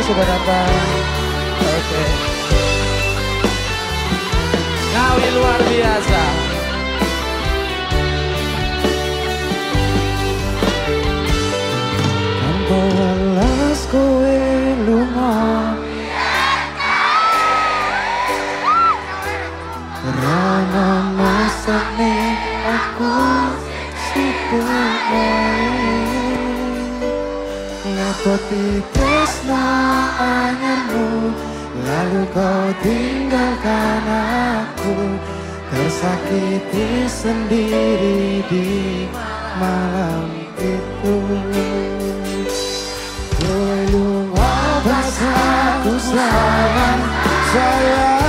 sudah datang. Oke. Okay. Ngawi luar biasa. Ngapoti tresna anyarmu Lalu kau tinggalkan aku. Tersakiti sendiri di malam itu. Belum abas aku sayang sayangi.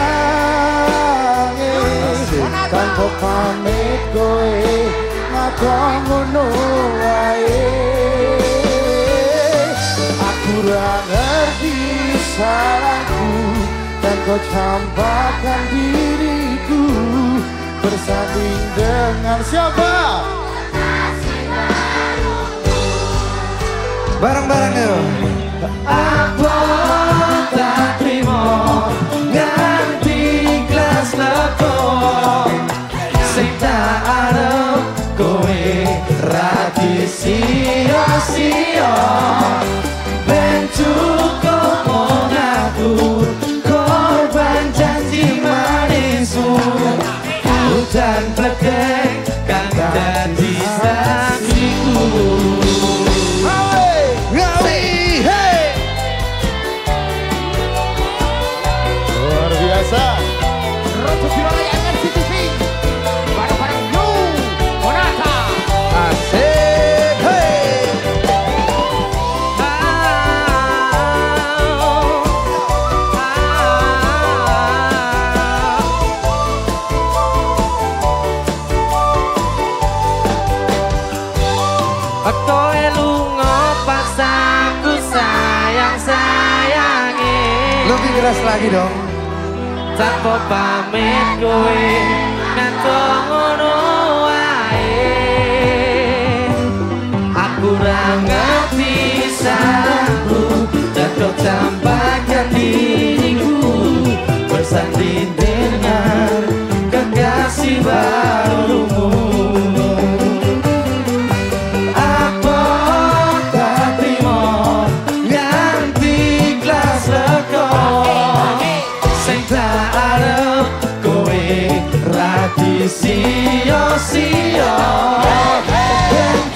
Tanpa pamit kowe ngakon ngono wae Aku ra ngerti salahku Dan kau campakkan diriku Bersanding dengan siapa? Bareng-bareng yuk. Apa tak terima? Ganti kelas leko Sing tak arep kowe rati sia-sia dan bedeng kan jadi Kowe lunga pas aku sayang sayangi Lebih keras lagi dong. Tanpa pamit kowe ngantuk ngono wae. Aku ra ngerti salahku Dan kau tampakkan diriku Bersanding dengan kekasih barumu sia-sia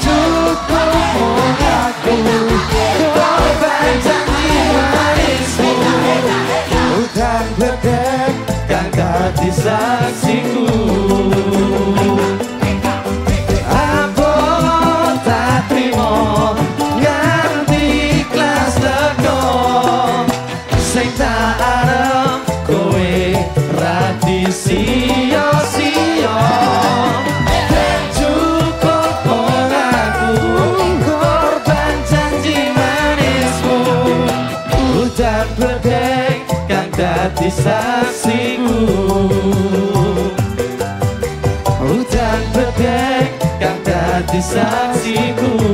cukup mengaku korban janji manismu Hutan bledek Kan dadi saksiku Sing tak arep kowe sia-sia Hujan bledek kang dadi saksiku Hujan bledek kang dadi saksiku